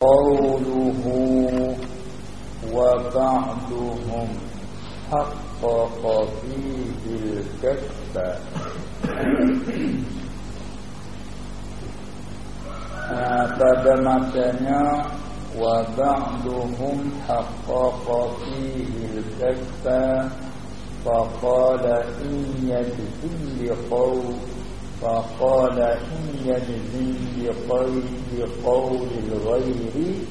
قوله وبعضهم حقق فيه الكسب pada masanya wa ba'duhum haqqaqa fihi al-kasba faqala in yajzim li li qaw li qawl al-ghayri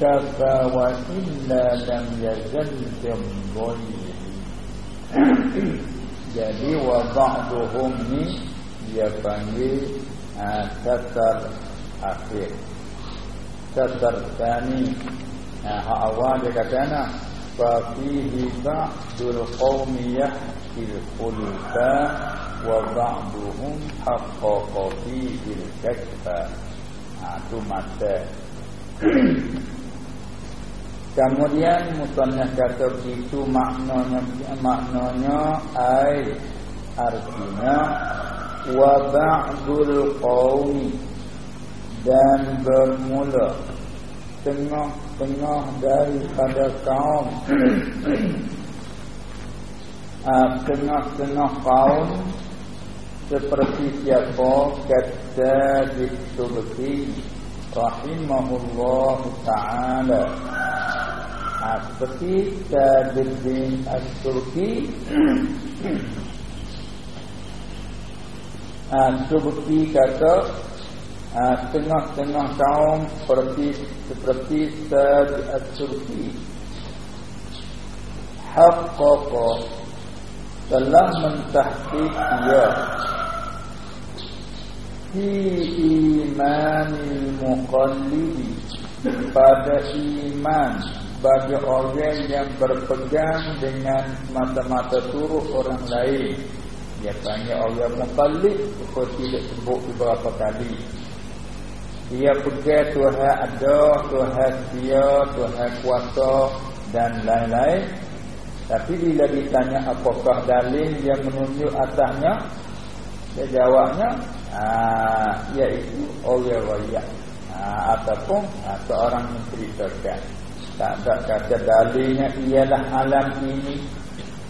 kafa wa illa lam yazal jamdhi jadi wa ba'duhum ni dia panggil kasar akhir Kasar tani Hak awal dia kata nak Fafihi ba'dul qawmi yahkil kulta Ba'duhum haqqa fihil kasba Itu mata. Kemudian Musanya kata begitu maknanya Maknanya Ay Artinya ba'dul qawmi dan bermula. Tengah-tengah daripada kaum. Ah, tengah-tengah kaum seperti siapa kata di Subki rahimahullah ta'ala. Ah, seperti Tabirin As-Turki Subki kata tengah-tengah kaum seperti seperti Sad At-Turki haqqaqa telah mentahqiq ia fi imanil muqallidi pada iman bagi orang yang berpegang dengan mata-mata turut orang lain. Dia tanya orang muqallid seperti dia sebut beberapa kali. Dia pegang Tuhan ada, Tuhan dia, Tuhan kuasa dan lain-lain. Tapi bila ditanya apakah dalil yang menunjuk atasnya, dia jawabnya, aa, iaitu orang raya. Ataupun aa, seorang menceritakan. Tak ada kata dalilnya ialah alam ini.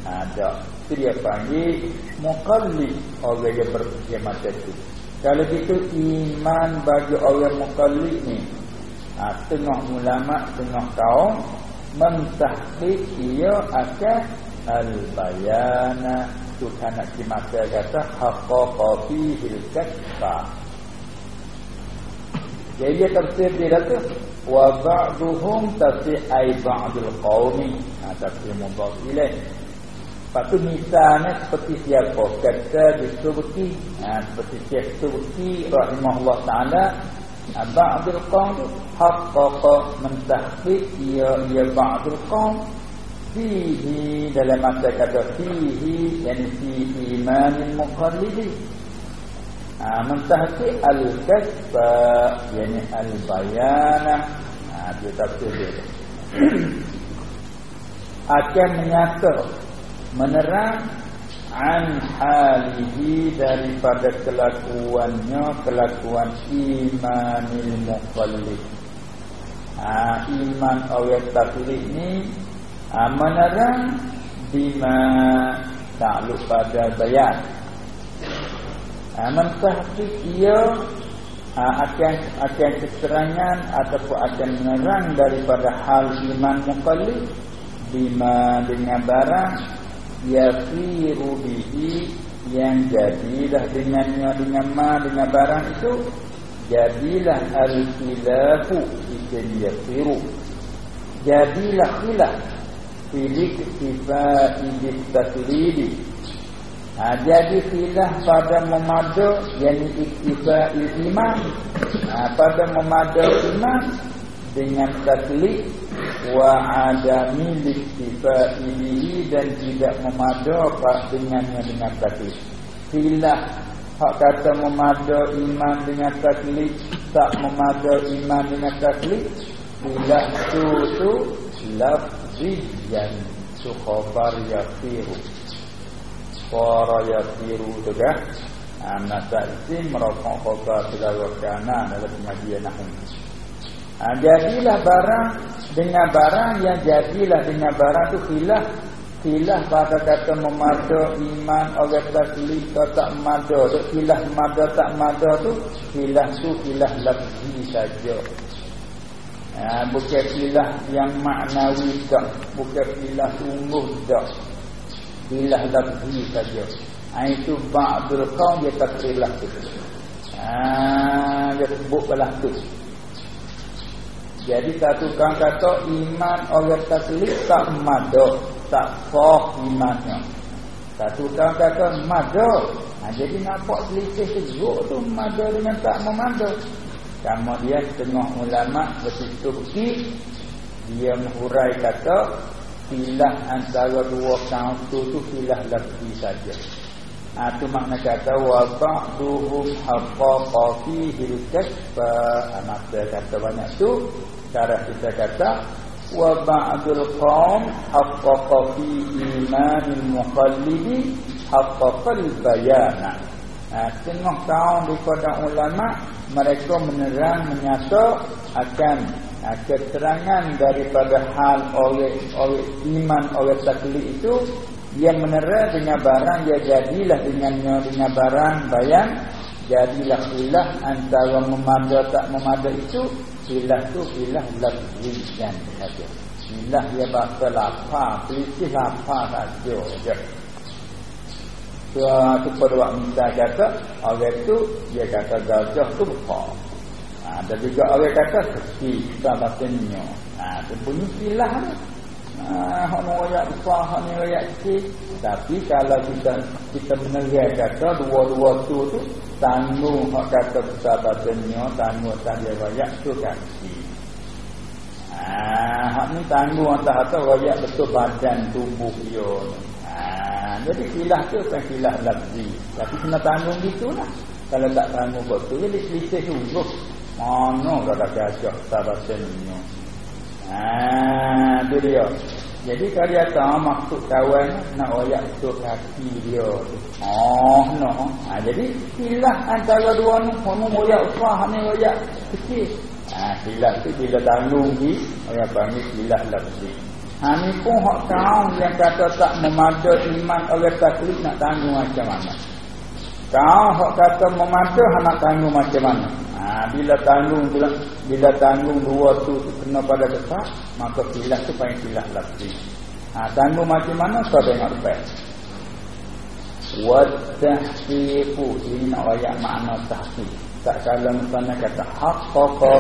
Ada. Itu dia panggil mukallid orang yang berfikir macam itu. Kalau itu iman bagi orang mukallid ni Tengah ulama, tengah kaum Mentahkik ia akan Al-bayana. Itu kanak cimata kata Haqqa fihil kasba Jadi tafsir dia kata Wa ba'duhum tafsir ay ba'dul qawmi. Ha, Tafsir mubah ilaih. Lepas tu misalnya seperti siapa kata di Subki ha, seperti Syekh Subki rahimahullah taala ba'dul qaum haqqaqa mentahqiq ya ya ba'dul qaum fihi dalam masa kata fihi yani fi iman muqallidi ha, mentahqiq al-kasba yani al-bayana. Ha, dia tafsir dia akan menyatakan menerang an halihi daripada kelakuannya kelakuan imanil muqallid. Ha, iman orang taklid ni ha, menerang bima takluk pada bayan. Ha, mentahkik ia ha, akan akan keterangan ataupun akan menerang daripada hal iman muqallid bima dengan barang yafiru bihi yang jadilah dengannya dengan ma dengan barang itu jadilah al-khilafu ikan yafiru jadilah khilaf filik tifai bistaklidi ha, jadi khilaf pada memadu yang iktifai iman. Ha, pada memadu iman dengan taklid wa adami listifaihi dan tidak memadakan dengannya dengan taklid. Silah hak kata memada iman dengan taklid tak memada iman dengan taklid silah tu tu lafziyan tu khabar yafiru. Fara yafiru tu kan Anak tak isim merokok khabar segala kanan dalam pengajian nahum Ha, jadilah barang dengan barang yang jadilah dengan barang tu khilaf. Khilaf pada kata memada iman orang taslim atau tak memada tu khilaf memada tak memada tu khilaf tu khilaf lafzi saja. Ha, bukan khilaf yang maknawi tak. Bukan khilaf sungguh tak. Khilaf lafzi saja. Ha, itu ba'dul qaum dia tak khilaf tu. Ha, dia sebut belah tu jadi satu kan kata iman orang taslim tak mada, tak sah imannya. Satu kan kata mada. Ha, jadi nampak selisih teruk tu mada dengan tak memada. Kemudian setengah ulama bertutur-tutur dia menghurai kata filah antara dua kaum tu tu filah lagi saja. Itu makna kata wa ba'duhum haqqaqa fihi al-kasfa. Ha, maka kata banyak tu cara kita kata wa ba'dul qaum haqqaqa fi imanil muqallidi haqqaqal bayana ha, tengah kaum daripada ulama mereka menerang menyata akan ha, keterangan daripada hal oleh oleh iman oleh taklid itu dia menerang dengan barang dia jadilah dengannya dengan barang bayan jadilah ilah antara memada tak memada itu ilah tu ilah dan saja ilah dia bahasa lapar pelisih lapar saja Tua tu pada waktu minta kata orang tu dia kata gajah tu besar. Ha, dan juga orang kata kecil tak bahasanya ha, tu bunyi ilah ni Ah, hak royak besar, ni royak kecil. Tapi kalau kita kita menerai kata dua-dua tu tu tanggung hak kata besar batanya, tanggung tak dia tu kan. Ah, hak ni tanggung atas atau royak betul badan tubuh dia. Ah, jadi kilah tu kan kilah lafzi. Tapi kena tanggung gitulah. Kalau tak tanggung betul, jadi selisih tu. Mana ada gajah besar batanya. Ah, tu dia. Jadi kalau dia tahu maksud kawan nak royak betul kaki dia. Oh, no. Ha, jadi silah antara dua ni, kamu royak usah, ni royak kecil. Ha, silah tu bila tanggung di, orang panggil silah lafzi. Ha, ni pun hak kaum yang kata tak memada iman oleh taklid nak tanggung macam mana. Kau hak kata memada nak tanggung macam mana. Ha, bila tanggung bila, bila tanggung dua tu kena pada dekat, maka pilah tu paling pilah lagi. Ha, tanggung macam mana kau tengok depan. Wadahfiqu ini nak ayat makna tahfiq. Tak kala misalnya kata haqqaqa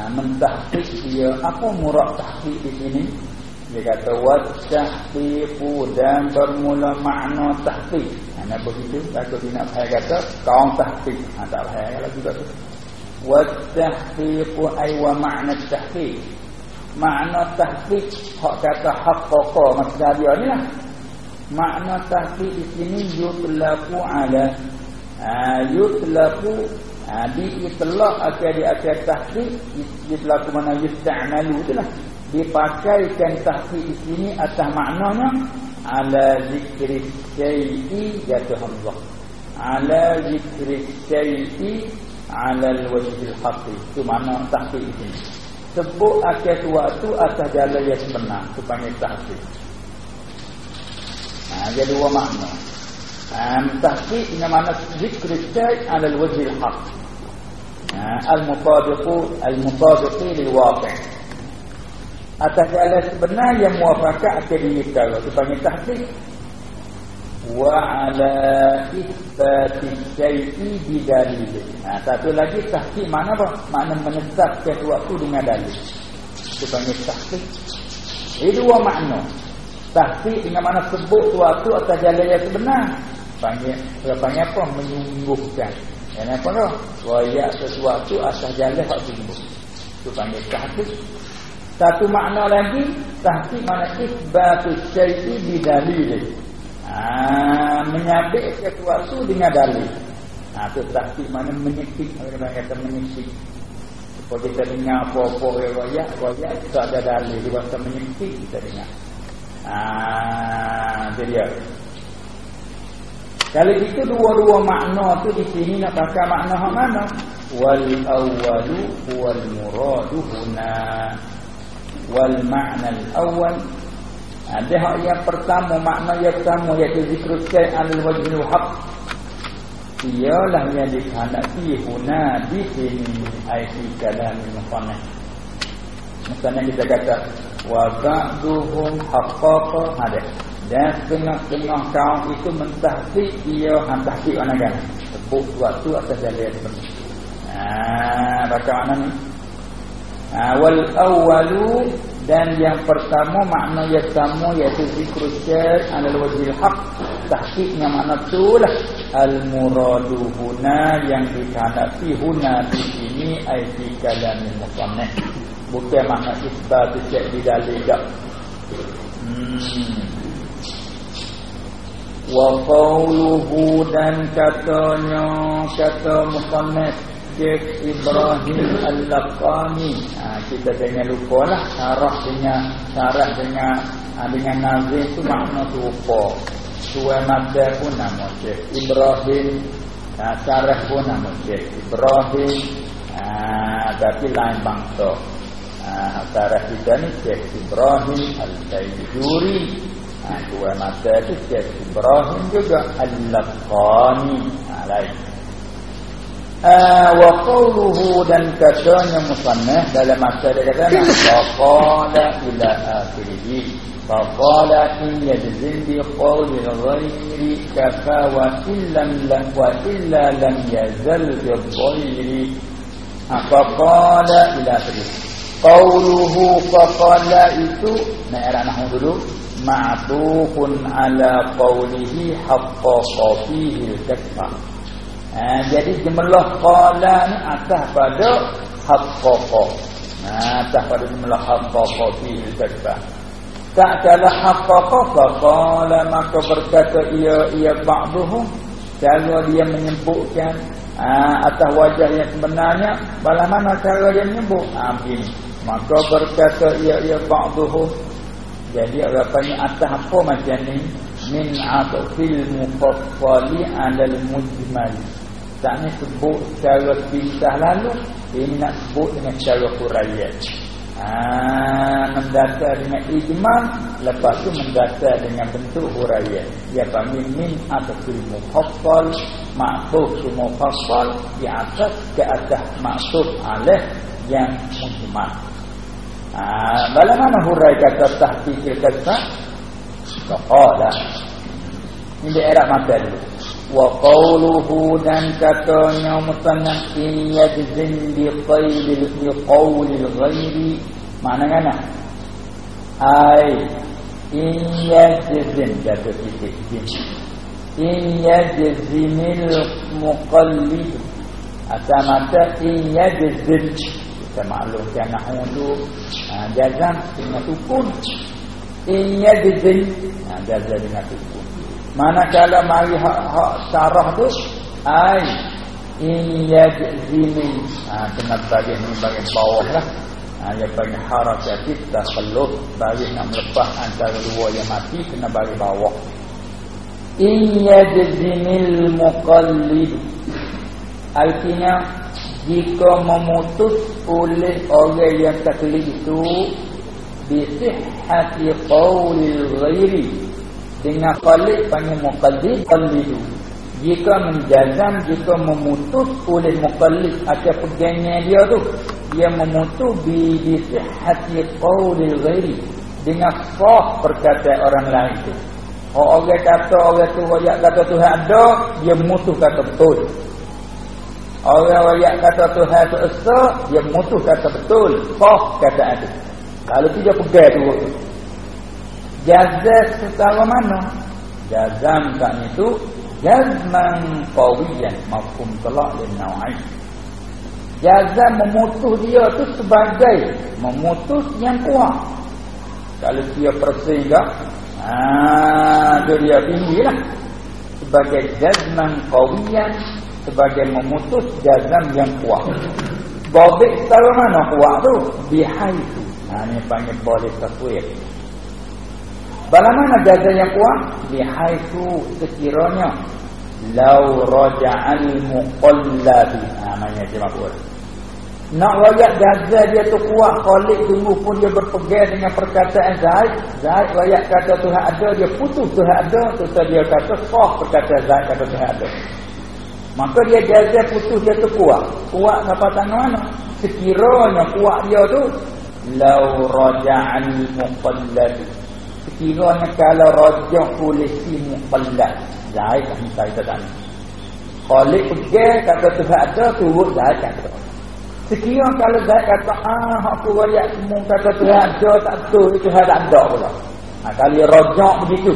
ha, mentahfiq dia apa murad tahfiq di sini? Dia kata wadahfiqu dan bermula makna tahfiq. Ana ha, begitu takut dia nak faham kata kaum tahfiq. Ha, tak faham kalau juga tu. Wattahqiq ai wa ma'na tahqiq. Makna tahqiq hak kata haqqaqa maksudnya dia ni lah. Makna tahqiq di sini yutlaqu ala yutlaqu di itlaq akan di akan tahqiq yutlaqu mana yustamalu itulah. Dipakaikan tahqiq di sini atas maknanya ala zikri syai'i jatuh Allah ala zikri syai'i alal wajhil haqi itu mana tahqiq ini? Sebut akhir suatu atas jalan yang sebenar itu panggil tahqiq. Ha, jadi dua makna. Um, tahqiq dengan mana zikr syai alal wajhil haq ha, al-mutabiqu al-mutabiqi lil waqi' atas jalan sebenar yang muafakat akan dinikah itu panggil tahqiq wa ala ithbati syai'i bidalil. Ha, satu lagi tahqiq mana apa? Makna menetapkan sesuatu dengan dalil. Itu panggil tahqiq. Ini dua makna. Tahqiq dengan mana sebut sesuatu atas jalan yang sebenar. Panggil, panggil apa? Menyungguhkan. Yang apa tu? Royak sesuatu atas jalan yang sungguh. Itu panggil tahqiq. Satu makna lagi, tahqiq mana ithbatu syai'i bidalil. Ah, menyabik sesuatu dengan dalil. Ha, itu tahqiq mana menyekik. Orang kata menyekik. Kalau kita dengar apa-apa riwayat, riwayat itu ada dalil. Dia kata menyekik kita dengar. Ah, itu dia. Kalau itu dua-dua makna tu di sini nak pakai makna hak mana? wal awwalu wal muradu huna wal ma'na al ada hak yang pertama makna yang pertama iaitu zikru syai' al wajhil haq. Ialah yang dikhanati huna di sini aiti kalam mufanah. Misalnya kita kata wa ba'duhum haqqaqa ada dan tengah-tengah kaum itu mentahqiq ia mentahqiq mana kan sebut suatu atas jalan benar ah baca ni. Ah wal awwalu dan yang pertama makna yang pertama iaitu zikru syar' alal wajhil haq. Tahqiqnya makna itulah al muradu huna yang dikandati huna di sini ai fi kalamil musannaf bukan makna isbat syar' di dalil dak hmm. wa qawluhu dan katanya kata musannaf Syekh Ibrahim Al-Laqani. Ha, Kita jangan lupa lah Syarah dengan Syarah dengan ha, Dengan nazim tu makna tu lupa Tuan mata pun nama Syekh Ibrahim ha, Syarah pun nama Syekh Ibrahim. Ha, Tapi lain bangsa. Ha, Syarah kita ni Syekh Ibrahim Al-Sayyuri ha, Tuan mata tu Syekh Ibrahim juga Al-Laqani. Ha, Lain Ah, wa qawluhu dan katanya musannah dalam masa dia kata faqala ila akhirih faqala in yajzim bi qawli ghairi kafa wa illam lam wa illa lam yazal bi ghairi faqala ila akhirih qawluhu faqala itu nak era nahwu dulu ma'tufun ala qawlihi haqqa fihi al-kasfah Ha, jadi jumlah qala ni atas pada haqqaqa. Ha, atas pada jumlah haqqaqa fi al-kadba. Tak kala haqqaqa qala maka berkata ia ia ba'duhum cara dia menyebutkan ha, atas wajah yang sebenarnya bala mana cara dia menyebut ha, begini. maka berkata ia ia ba'duhum jadi agaknya atas apa macam ni min atfil mufassali 'ala al-mujmal tak ni sebut secara pisah lalu Ini nak sebut dengan cara kurayat ha, Mendasar dengan ijman Lepas tu mendasar dengan bentuk hurayat Ya panggil min khafal Maksud semua khafal Di atas ke atas maksud alih yang mujman ha, Bagaimana hurai kata tahkikil kata? Kepala Ini daerah mata dulu wa qawluhu dan katanya musannaf in yajzim bi qaydil bi qawlil ghairi mana kan ai in yajzim jatuh titik in yajzimil muqallid. Asal mata in yajzim kita maklum kan nahu tu ha, jazam dengan sukun. In yajzim ha, jazam dengan sukun Manakala mari hak hak sarah tu ai in yajzimin. Ha kena bagi ni bagi bawah lah. Ha yang bagi harakat kalau bagi nak melepas antara dua yang mati kena bagi bawah. In yajzimil muqallid. Artinya jika memutus oleh orang yang taklid itu bisihhati qawlil ghairi dengan khalid panggil muqallid qallidu jika menjazam jika memutus oleh muqallid atau pegangnya dia tu. Dia memutus bi bi sihhati qawlil ghairi. Dengan sah perkataan orang lain tu. Orang kata orang tu royak kata Tuhan ada dia memutus kata betul. Orang royak kata Tuhan tu esa dia memutus kata betul. Sah kata itu kalau tu dia pegang tu Jazah secara mana? Jazam kan itu Jazman qawiyan Mafhum telak dan nawai. Jazam memutus dia tu sebagai Memutus yang kuat. Kalau dia tak Haa dia tinggi lah. Sebagai jazman qawiyan Sebagai memutus jazam yang kuat. Bobek secara mana kuat tu? Bihai tu. Haa ni panggil boleh sesuai Bagaimana jaga yang kuat? Bihaitu sekiranya Lau raja'al muqallabi Ha, namanya dia makbul Nak rakyat jaga dia tu kuat Khalid tunggu pun dia berpegang dengan perkataan Zaid. Zaid rakyat kata Tuhan ada Dia putus Tuhan ada. Terus dia kata Sah perkataan Zaid kata Tuhan ada. Maka dia jaga putus dia tu kuat. Kuat apa tangan mana? Sekiranya kuat dia tu Lau raja'al muqallabi Sekiranya kalau rajak boleh si muqallab Zaid kan saya kata ni. Khalid pergi kata Tuhan ada turut Zaid kata. Sekiranya kalau Zaid kata ah aku rakyat semua kata Tuhan ada tak betul Tuhan tak ada pula. Ha, kali rojak begitu.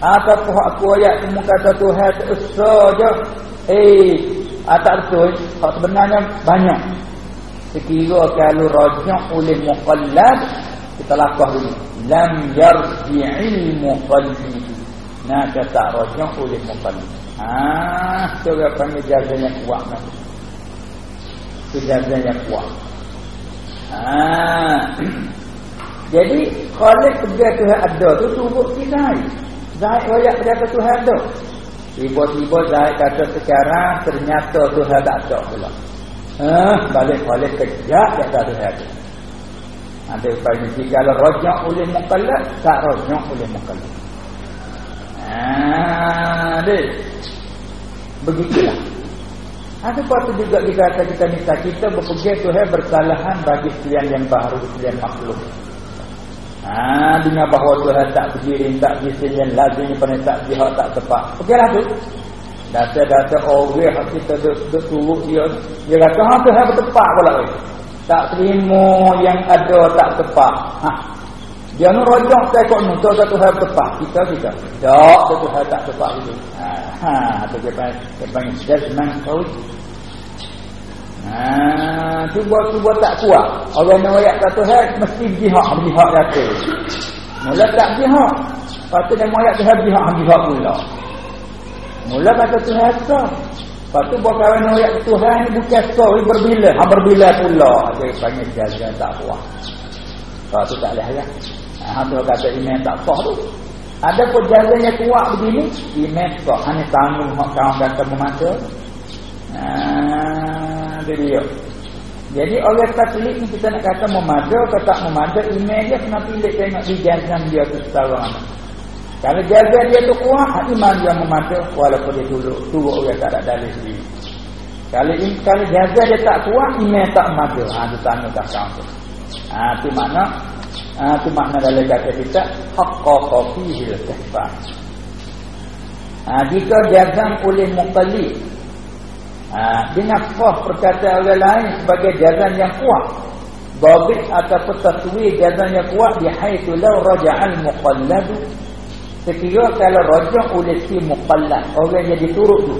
Ataupun aku rakyat semua kata Tuhan usah je. Eh, ah, tak betul. Hak sebenarnya banyak. Sekiranya kalau rojak oleh muqallad kita lakah dulu. Lam yarji'il muqallid Nah kata rojong oleh mukallid. Ah, tu dia panggil jazanya kuat nanti. Itu jazanya kuat. Ah. Jadi Khalid kerja Tuhan ada tu turut kita. Zaid royak kerja Tuhan ada. Tiba-tiba Zaid kata sekarang ternyata Tuhan tak ada pula. Ah, balik Khalid kerja dia tak ada. Ada panggil kalau rojong oleh mukallid, tak rojong oleh mukallid. Ah, dek. Begitulah. Ada patu juga dikata kita minta kita berpergi Tuhan bersalahan bagi sekalian yang baru, sekalian makhluk. Ah, dengan bahawa Tuhan tak berdiri, tak bising lazim pada tak jihad tak tepat. Pergilah tu. Data-data orang yang kita duduk turut dia. Dia kata, ha Tuhan bertepat pula. Tak terima yang ada tak tepat. Ha, Jangan rojak saya kok nuntut satu hal tepat. Kita kita. Tak, satu hal tak tepat itu. Ha, ha itu dia panggil, dia panggil judgment code. Ha, cuba-cuba tak kuat. Orang yang rakyat satu hal, mesti jihad, jihad kata. Mula tak jihad. Lepas tu dia rakyat Tuhan jihad, jihad pula. Mula kata Tuhan sah. Lepas tu buat kawan rakyat Tuhan ni bukan sah, berbila. Ha, berbila pula. Dia panggil jaga tak kuat. Lepas tu tak boleh ayat. Ha tu kata iman tak sah tu. Ada pun jazanya kuat begini, iman sah. Hanya tanggung hak kawan kata memata. Ha dia. Jadi orang Katolik ni kita nak kata memada atau tak memada, iman dia kena pilih tengok di jazam dia tu secara mana. Kalau jaga dia tu kuat, iman dia memada walaupun dia dulu turut orang tak ada dalil sendiri. Kalau kalau jaga dia tak kuat, iman tak memada. Ha tu tanya tak kawan Ha tu makna ha, itu makna dalam kata kita haqqaqa fihi al-kahfan. Ah ha, jika jazam oleh muqallid ha, dengan fah perkataan orang lain sebagai jazam yang kuat Babit atau taswir jazam yang kuat di haitsu law raja'al muqallad sekira kalau rajak oleh si muqallad orang yang diturut tu.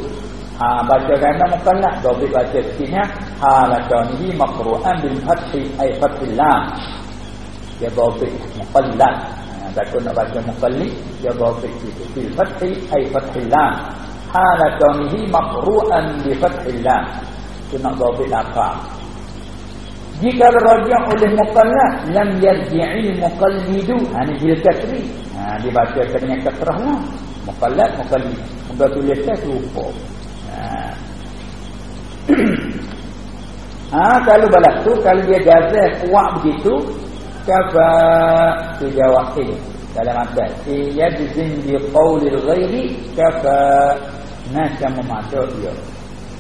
Ha baca ganda muqallad babit baca sikitnya halakanihi maqru'an bil fathi ay fathil lam dia dhabit muqallad ha, takut nak baca muqallid dia dhabit itu fil fathi ay fathil lam hala kaunihi maqru'an bi fathil lam itu nak dhabit apa jika rajah oleh muqallad lam yarji'il muqallidu ha ni bil kasri ha dibaca dengan kasrah lah. Muqallad muqallid. Mudah tulis tu lupa ha. Ha, kalau balas tu, kalau dia gaza kuat begitu, kafa tu jawab ini dalam atas ia dizin bi qaulil ghairi kafa nasa mematuk dia.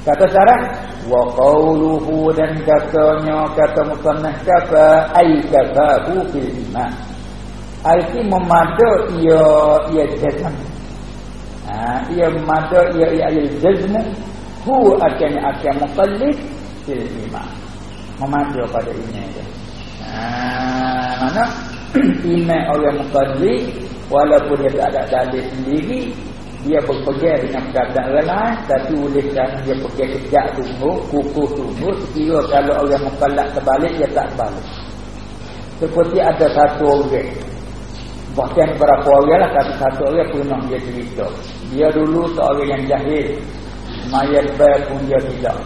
Kata syarat wa qauluhu dan katanya kata musannah kafa ai kafahu fil iman arti mematuk ia ia jazm ha ia mematuk ia ia jazm hu akan akan muqallid fil iman. Mematuk pada ini Ah, mana? Iman orang mukaddi walaupun dia tak ada dalil sendiri dia berpegang dengan orang lain tapi oleh kerana dia pegang kejap tunggu kukuh tunggu sekira kalau orang mukallak terbalik dia tak balik. Seperti ada satu orang bahkan berapa orang lah tapi satu orang pernah dia cerita. Dia dulu seorang yang jahil. Mayat bayar pun dia tidak.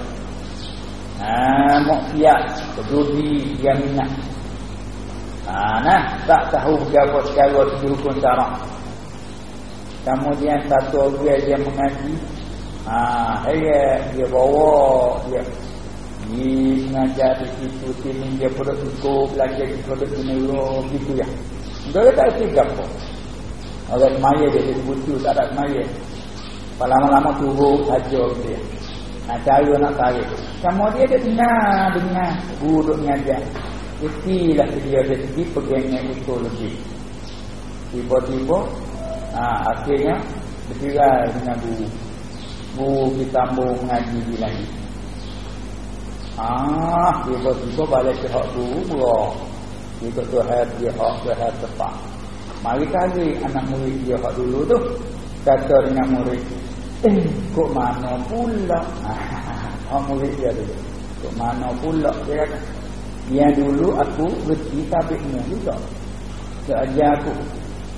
Ah, maksiat, kedudi, dia minat. Ha, nah, tak tahu berapa sekarang di hukum syarak. Kemudian satu orang yang mengaji, Ah, heret dia bawa dia ni mengajar di situ dia perlu cukup belajar di produk general gitu ya. Dia tak reti apa. Orang semaya dia jadi bucu tak ada semaya. Lama-lama turun saja dia. Nah, cara nak tarik. Kamu dia dia dengar, dengar. Guru mengajar. Itilah dia dia segi pegangnya itu lebih. Tiba-tiba, ah, akhirnya bercerai dengan guru. Guru kita mau mengaji lagi. Ah, tiba-tiba balik ke hak guru, berah. Ikut Tuhan dia hak Tuhan tepat. Mari kali anak murid dia hak dulu tu. Kata dengan murid. Eh, kok mana pula? Hak murid dia tu. Kok mana pula dia kata. Yang dulu aku berhenti tabikmu juga. Seajar aku.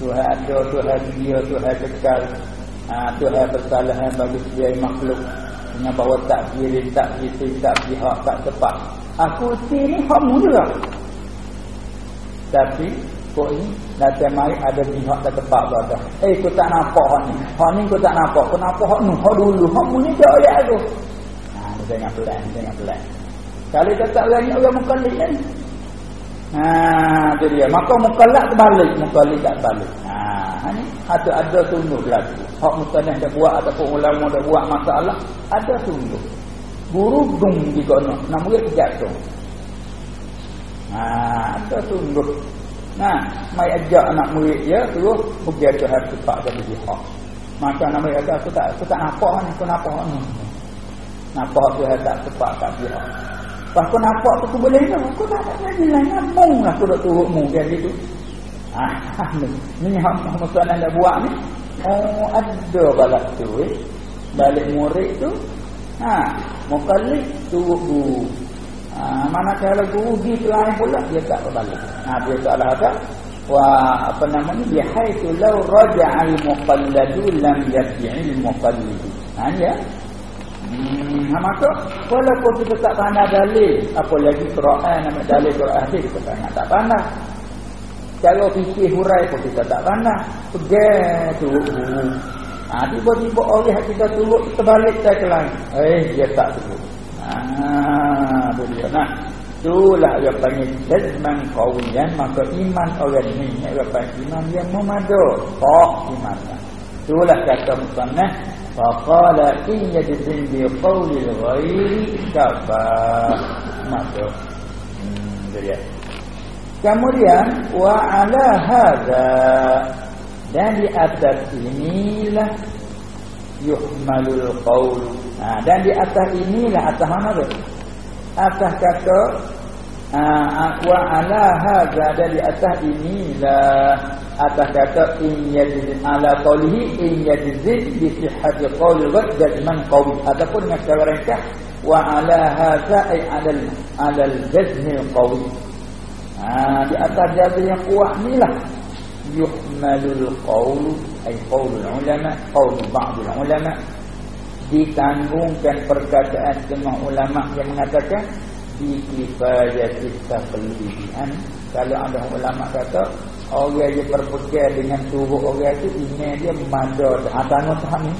Tuhan ada, Tuhan dia, Tuhan kekal. Ha, Tuhan bersalahan bagi dia makhluk. Dengan bahawa tak kiri, tak kiri, tak pihak, tak tepat. Aku sini hakmu juga. Tapi kok ni datang mai ada pihak tak tepat dah. Eh kau tak nampak hak ni. Hak ni kau tak nampak. Kenapa hak ni? Hak dulu. Hak ni tak ayat tu. Ha ni jangan pelan, jangan pelan. Kalau tak orang orang mukallid kan. Ha tu dia. Maka mukallid terbalik, mukallid tak balik. Ha ni ada ada tunggu berlaku. Hak mukallid dah buat ataupun ulama dah buat masalah, ada tunggu. Guru dung di kono, namanya jatuh. Ha, sungguh. Nah, mai ajak anak murid dia terus pergi ke hati cepat jadi jihad. Maka nama dia kata, aku tak aku tak nampak ni, aku nampak ni. Nampak dia tak cepat tak jihad. Pas aku nampak tu aku boleh tu, aku tak ada lagi lah, nyambung lah aku dah turut mu dia gitu. Ah, ni, ni yang masalah dah buat ni. Oh, ada balak tu eh. Balik murid tu, ha, mukallid turut. Ha, mana kalau guru di lain pula dia tak berbalik. Ha, dia tak ada apa? Wah, apa nama ni? Dia haitsu law raja'al muqalladu lam yarji'il muqallid. Ha ya. Hmm, ha, maka walaupun kita tak pandai dalil, apa lagi Quran nama dalil Quran dia kita tak tak pandai. Kalau fikir hurai pun kita tak pandai. Pegang tu. Ha, tiba-tiba orang kita turut terbalik ke lain. Eh, dia tak turut. Ah, tu dia. Nah, itulah yang panggil jazman qawiyan maka iman orang ni yang panggil iman yang memadu. Oh, iman. Itulah kata musannah faqala in yajzin bi qawli al-ghairi kafa. Maka hmm, dia. Kemudian wa ala hadza dan di atas inilah yuhmalul qaul ha, dan di atas inilah atas mana tu atas kata ha, wa ala hadza dan di atas inilah. Atas kata in yajid ala qawlihi in yajid bi sihhati qawli wa jazman qawli. Ataupun cara ringkas wa ala hadza ay ala ala jazmi qawli. Ha, di atas jazm yang kuat inilah. Yuhmalul qawl ay qaulul ulama qaul ba'dul ulama ditanggungkan perkataan semua ulama yang mengatakan di kifayati taqlidian kalau ada ulama kata orang yang berpegang dengan suruh orang itu ini dia mandor tanggung tahap ni.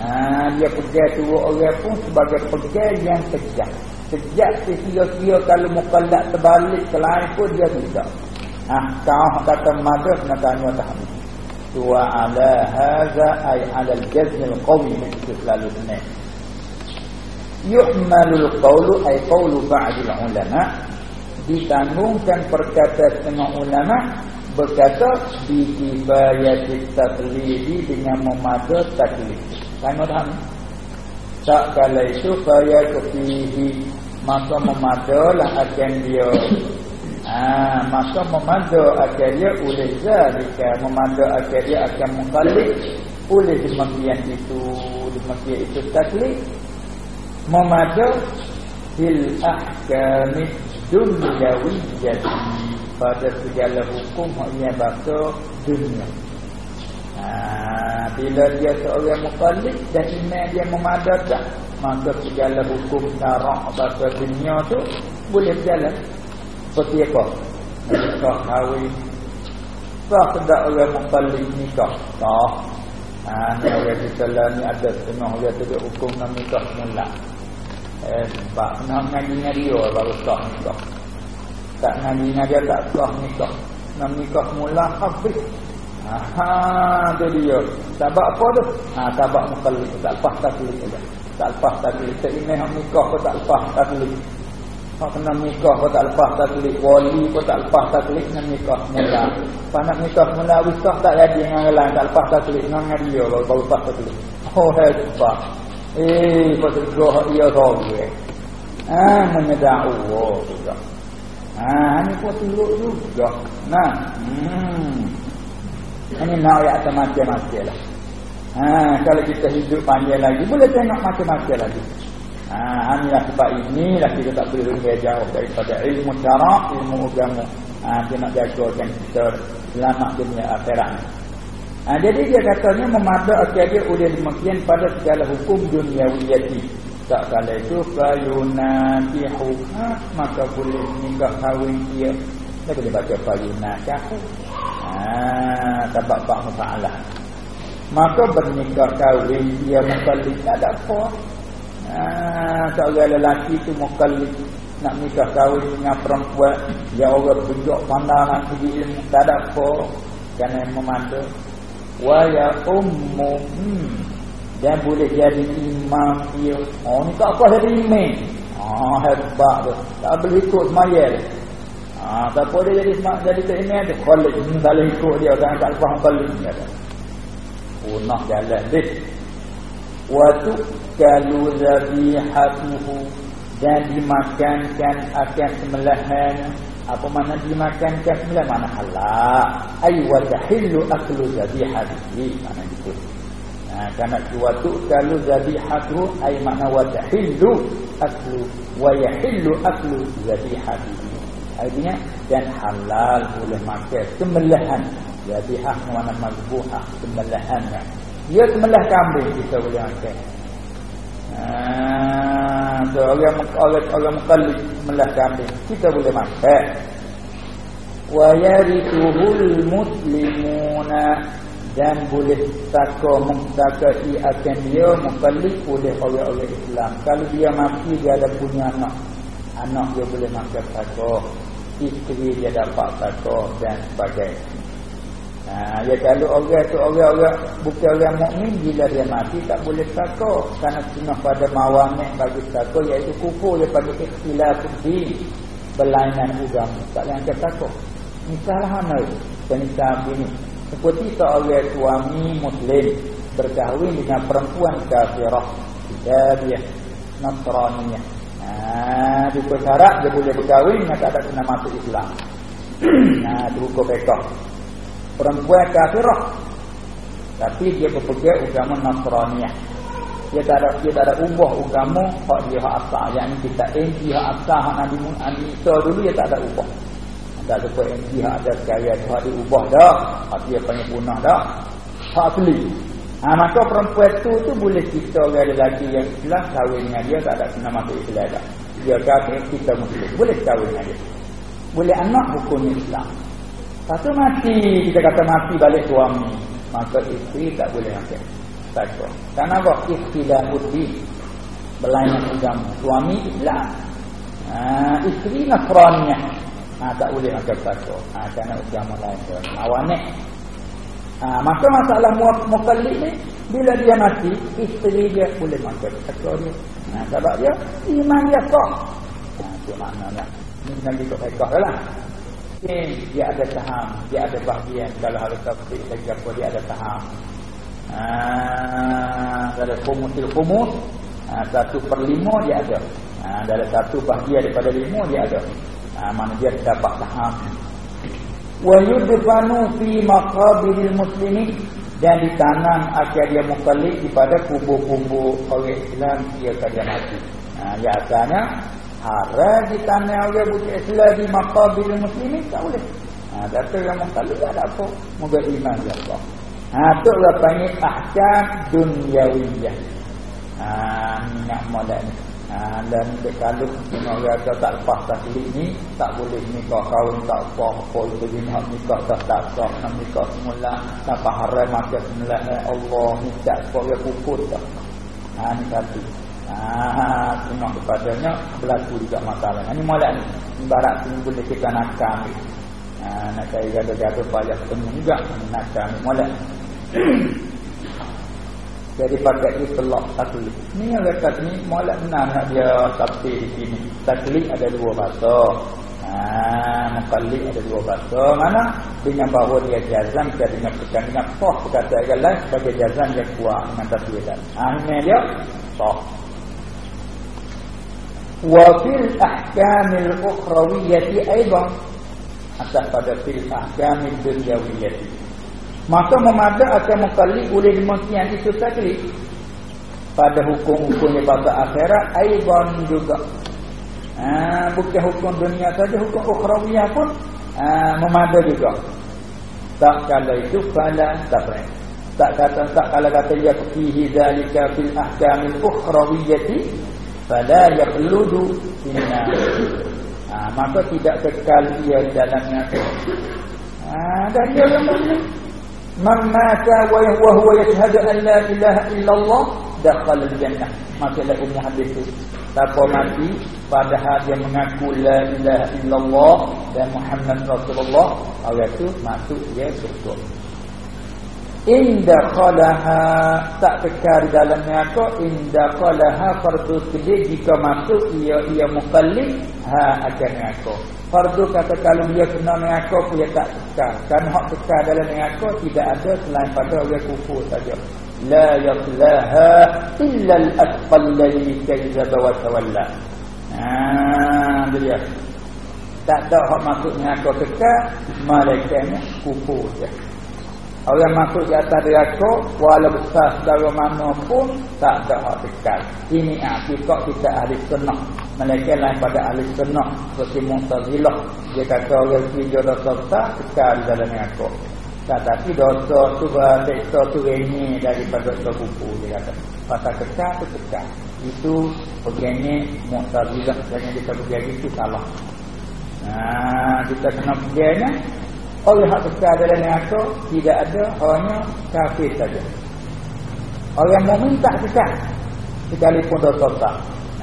Ha, dia pegang suruh orang pun sebagai pegang yang sejak. Sejak sekira-kira kalau mukallak terbalik ke lain pun dia tidak. Ah, kau kata mada kena tanya tahap Wa ala hadza ay ala al-jazm al-qawi itu selalu benar. Yuhmalu al-qawlu ay qawlu ba'd al-ulama ditanggungkan perkataan setengah ulama berkata di kifayat taklidi dengan memada taklid. Tahap ni. Tak kala itu kaya kefihi maka memadalah akan dia Ah, maka memandang akhirnya oleh zalika memandang akhirnya akan mengkalik oleh demikian itu demikian itu taklid memandang fil ahkam dunyawiyyah pada segala hukum yang bahasa dunia. Ah, bila dia seorang mukallid dan iman dia memadai maka segala hukum syarak bahasa dunia tu boleh berjalan seperti apa? Nikah kahwin. Sah tidak orang mempalik nikah? Sah. Ha, ni orang kita lah ni ada setengah orang tu hukum nak nikah mula. Eh, sebab nak ngaji dengan dia baru sah nikah. Tak ngaji dengan dia tak sah nikah. Nak nikah mula habis. Ha, ha tu dia. Sebab apa tu? Ha, sebab mukallid. Tak lepas taklid saja. Tak lepas taklid. Tak ini nikah pun tak lepas taklid. Hak kena nikah kau tak lepas taklid Wali kau tak lepas taklid Nak nikah mula Lepas nak nikah mula Wisah tak jadi dengan lain Tak lepas taklid Dengan dia baru, baru lepas taklid Oh hebat Eh Pasal kau ia tahu Ah, menyedang Allah juga. Ah, ini pun turut juga. Nah, hmm. Ini nak ayat macam-macam lah. Ah, kalau kita hidup panjang lagi, boleh tengok macam-macam lagi. Ha, inilah sebab inilah kita tak boleh lebih jauh daripada ilmu syarak, ilmu agama. Ha, dia nak jagakan kita selamat dunia akhirat. Ha, jadi dia katanya memada akhirnya oleh demikian pada segala hukum dunia wiyati. Tak kala itu fayunatihu ha, maka boleh nikah kahwin dia. Dia boleh baca fayunatihu. Ha, sebab pak masalah. Maka bernikah kahwin dia mengkali tak ada apa. Ah, seorang lelaki tu mukallid. Nak nikah kahwin dengan perempuan. Dia orang tunjuk pandang nak pergi ilmu tak ada apa. Kerana memanda wa ya ummu hmm. dan boleh jadi imam dia. Oh ni tak apa jadi imam. Ah hebat tu. Tak boleh ikut semayal. Ah tak dia jadi semak jadi tak imam dia khalid hmm, tak boleh ikut dia. Kan tak faham khalid ni. Ada oh nak jalan dia Waktu kalau zabihatuhu dan dimakankan akan sembelihan apa mana dimakankan sembelihan mana halal ay wa tahillu aklu zabihatihi mana itu. Nah karena waktu kalau zabihatuhu ay makna wa tahillu aklu wa yahillu aklu zabihatihi artinya dan halal boleh makan sembelihan zabihah mana mazbuhah sembelihannya dia semelah kambing kita boleh makan. Ah, tu orang orang orang mukallid semelah kambing kita boleh makan. Wa yarithuhul muslimuna dan boleh takwa mengtakai akan dia mukallid oleh orang-orang Islam. Kalau dia mati dia ada punya anak. Anak dia boleh makan takwa. Isteri dia dapat takwa dan sebagainya. Ha, ya kalau orang tu orang-orang bukan orang mukmin bila dia mati tak boleh takut. Kerana sunnah pada mawamek bagi takut iaitu kufur daripada ikhtilaf di berlainan agama. Tak boleh angkat takut. Misalnya mana misal ini seperti seorang suami muslim berkahwin dengan perempuan kafirah. Dia Nasraniyah. Ha, di syarat dia boleh berkahwin tak ada kena masuk Islam. Nah itu hukum pekah perempuan kafirah. Tapi dia berpegang agama Nasraniyah dia tak ada dia tak ada ubah agama hak dia hak asal. Yang ini kita enti hak asal hak Nabi Nabi Isa dulu dia tak ada ubah. Tak ada apa enti hak ada sekaya dia ubah dah. Hak dia panggil punah dah. Hak asli. Ha, maka perempuan tu tu boleh kita orang lelaki yang Islam kahwin dengan dia tak ada kena masuk Islam dah. Dia kata kita muslim. Boleh kahwin dengan dia. Boleh anak hukumnya Islam satu mati, kita kata mati balik suami. Maka isteri tak boleh makan. Takwa. Karena apa? Istilah budi. Berlainan agama. Suami Islam. Ha, isteri Nasraninya. Ha, tak boleh makan takwa. Ha, kerana agama lain. Awanek. Ha, maka masalah mukallid ni. Bila dia mati, isteri dia boleh makan takwa dia. Ha, sebab dia iman dia kok. Ha, itu maknanya. Ini nanti kau pekah lah mungkin dia ada saham, dia ada bahagian dalam hal tafsir lagi apa dia ada saham. Ah, ada kumusil kumus, ah, satu per lima dia ada. Ah, dalam satu bahagian daripada lima dia ada. Ah, mana dia dapat saham. Wa yudfanu fi maqabiril muslimin dan ditanam akhir dia mukallid pada kubur-kubur orang Islam dia kajian mati. Ah, ya asalnya haram di tanah orang bukan Islam di maqabir muslimin tak boleh. Ha kata orang mengkalu tak ada apa. Moga iman ya Allah. Ha tu lah panggil ahkam dunyawiyah. Ha nak modal ni. Ha, dan dia kalau kena rasa tak lepas taklid ni tak boleh nikah kahwin tak apa apa itu dia nak nikah tak tak sah nak nikah semula tanpa haram maka semula eh, Allah minta supaya puput tak ha, ni satu ha, kena kepadanya berlaku juga masalah ha, ni mulai ni ibarat ni boleh kita nakam ha, nak cari gada-gada payah ketemu juga nakam mulai jadi pakai ni telak taklid. Ni yang kata ni molek benar nak dia tafsir di sini. Taklid ada dua bahasa. Ha, mukallid ada dua bahasa. Mana? Dengan bahawa dia jazam dia dengan pekan dengan sah berkata lain sebagai jazam dia kuat dengan tafsir dan. Ha, ini dia sah. Wa fil ahkamil ukhrawiyyati aidan atas pada fil ahkamil dunyawiyyati. Maka memada akan mengkali oleh demikian itu tadi. Pada hukum-hukumnya pada akhirat aidan juga. Ha, bukan hukum dunia saja hukum ukhrawiyah pun ha, memada juga. Tak kala itu fala tafri tak kata tak kala kata ya fihi zalika fil ahkamil ukhrawiyyati fala yakhludu inna ha, maka tidak kekal ia dalamnya ha, dan dia yang Man mata wa huwa yashhadu an la ilaha illallah dakhala al-jannah. Maksudnya umum hadis. Siapa mati padahal dia mengaku la ilaha illallah dan Muhammad Rasulullah, orang itu masuk dia surga. Inda khalaha tak kekal dalam neraka inda khalaha fardu sedih jika masuk ia ia mukallid. Ha akan neraka fardu kata kalau dia kena neraka dia tak kekal. Kan hak kekal dalam neraka tidak ada selain pada orang kufur saja. La yaslaha illa al-atqal ladhi kazzaba wa tawalla ha dia. Tak ada hak masuk neraka kekal. Malaikatnya kufur saja Orang masuk di atas neraka walau besar saudara mana pun tak ada hak dekat. Ini hakikat kita ahli sunnah. Mereka lain pada ahli sunnah seperti Mu'tazilah. Dia kata orang tiga dosa besar di dalam neraka. Tetapi dosa tu berdosa tu ini daripada dosa buku dia kata. Pasal kekal tu kekal. Itu begini Mu'tazilah yang kita pergi itu salah. Nah, kita kena pergi Orang yang kekal dalam neraka tidak ada hanya kafir saja. Orang yang meminta kekal sekalipun dosa tak.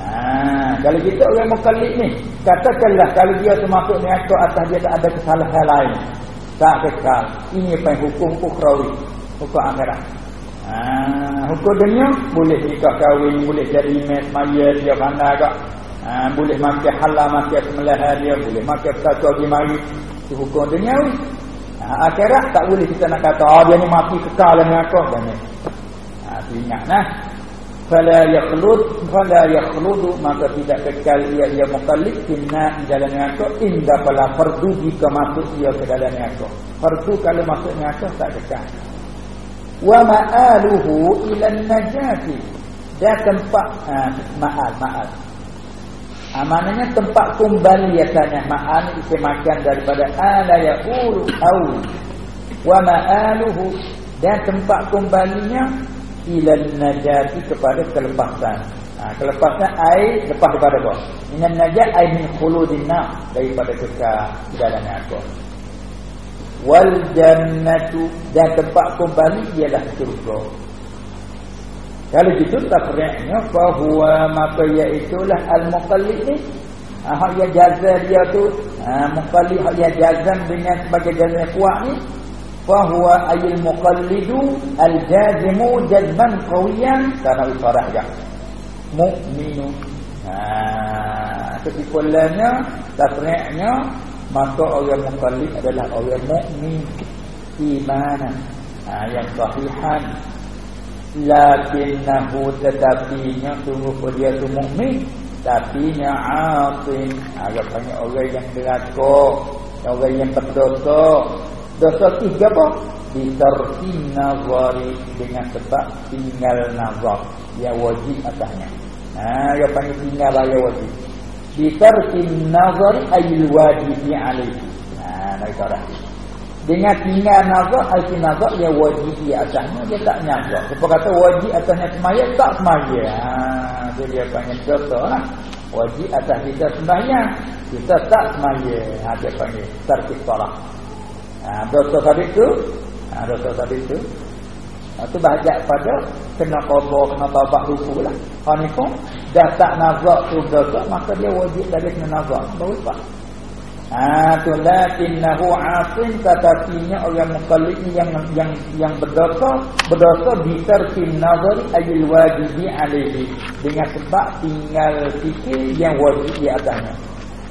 Nah, kalau kita orang mukallid ni, katakanlah kalau dia termasuk neraka atas dia tak ada kesalahan lain. Tak kekal. Ini apa hukum ukhrawi, hukum akhirat. Ah, hukum dunia boleh nikah kahwin, boleh jadi imam mayat dia mana agak. Ah, boleh makan halal makan semelahan dia, boleh makan satu lagi mari itu hukum duniawi. Ha, akhirat tak boleh kita nak kata oh dia ni mati kekal dalam neraka dan ni. Ha, ingat nah. Fala yakhlud fala yakhlud maka tidak kekal dia dia mukallid kina di dalam neraka inda pala fardu jika masuk dia ke dalam neraka. Fardu kalau masuk neraka tak kekal. Wa ma'aluhu ila najati. Dia tempat ha, ma'al ma'al Ha, maknanya tempat kembali tanya Ma'al isi makan daripada Ala ya'ulu au Wa ma'aluhu Dan tempat kembalinya Ilal najati kepada kelepasan. Ha, Kelepasan air lepas daripada apa? Dengan najat air min khuludinna Daripada kekal dalam aku Wal jannatu Dan tempat kembali ialah surga kalau gitu tafri'nya bahawa maka iaitulah al-muqallid ni. Ha, hak yang jazam dia tu ha, muqallid hak yang jazam dengan sebagai jazam kuat ni. Bahawa ayil muqallidu al-jazimu jazman qawiyan. Kana usarah ya mu'minu. Ha kesimpulannya tafri'nya maka orang muqallid adalah orang mukmin imanan. Ha, yang sahihan lakinnahu tetapinya sungguh dia tu mukmin tapinya asin agak banyak orang yang deraka orang yang berdosa. Dosa tiga apa? Ditarki nazari dengan sebab tinggal nazar yang wajib atasnya. Ha yang panggil tinggal bayar wajib. Ditarki nazari ayil wajibi alaihi. Ha nak kata dengan tinggal nazar alfi nazar yang wajib di atasnya dia tak nazar siapa kata wajib atasnya semaya tak semaya ha, tu dia panggil dosa lah wajib atas kita sembahyang kita tak sembahyang ha, dia panggil tarkis salat ha, dosa tadi tu? Ha, dosa tadi tu. Ha, tu bahajat pada kena qada kena tabak ruku lah. Ha ni pun dah tak nazak tu dosa maka dia wajib lagi kena nazak. Baru lepas Ah tu lakinnahu asin tetapinya orang mukallid yang yang yang berdosa berdosa bitarkin nazari ayil wajibi alaihi. Dengan sebab tinggal fikir yang wajib di atasnya.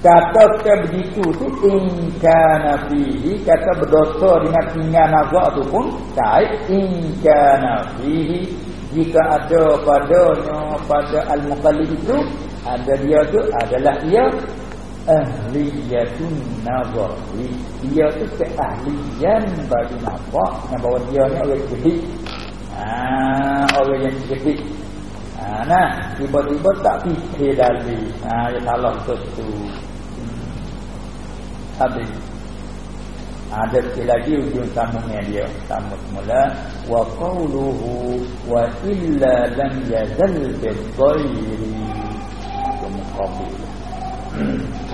Kata begitu tu ingkana fihi kata berdosa dengan tinggal nazar tu pun kait ingkana fihi. Jika ada padanya pada al-muqallid itu ada dia tu adalah dia ahliyatun nazari. Dia tu keahlian bagi nampak yang bawa dia ni orang cerdik ha, orang yang cerdik ha, nah tiba-tiba tak fikir dari ha, ya salah tu. Habis. Ada sekali lagi ujung sambungnya dia. Sambung semula. Wa qawluhu wa illa lam yazal bi dhairi itu muqabil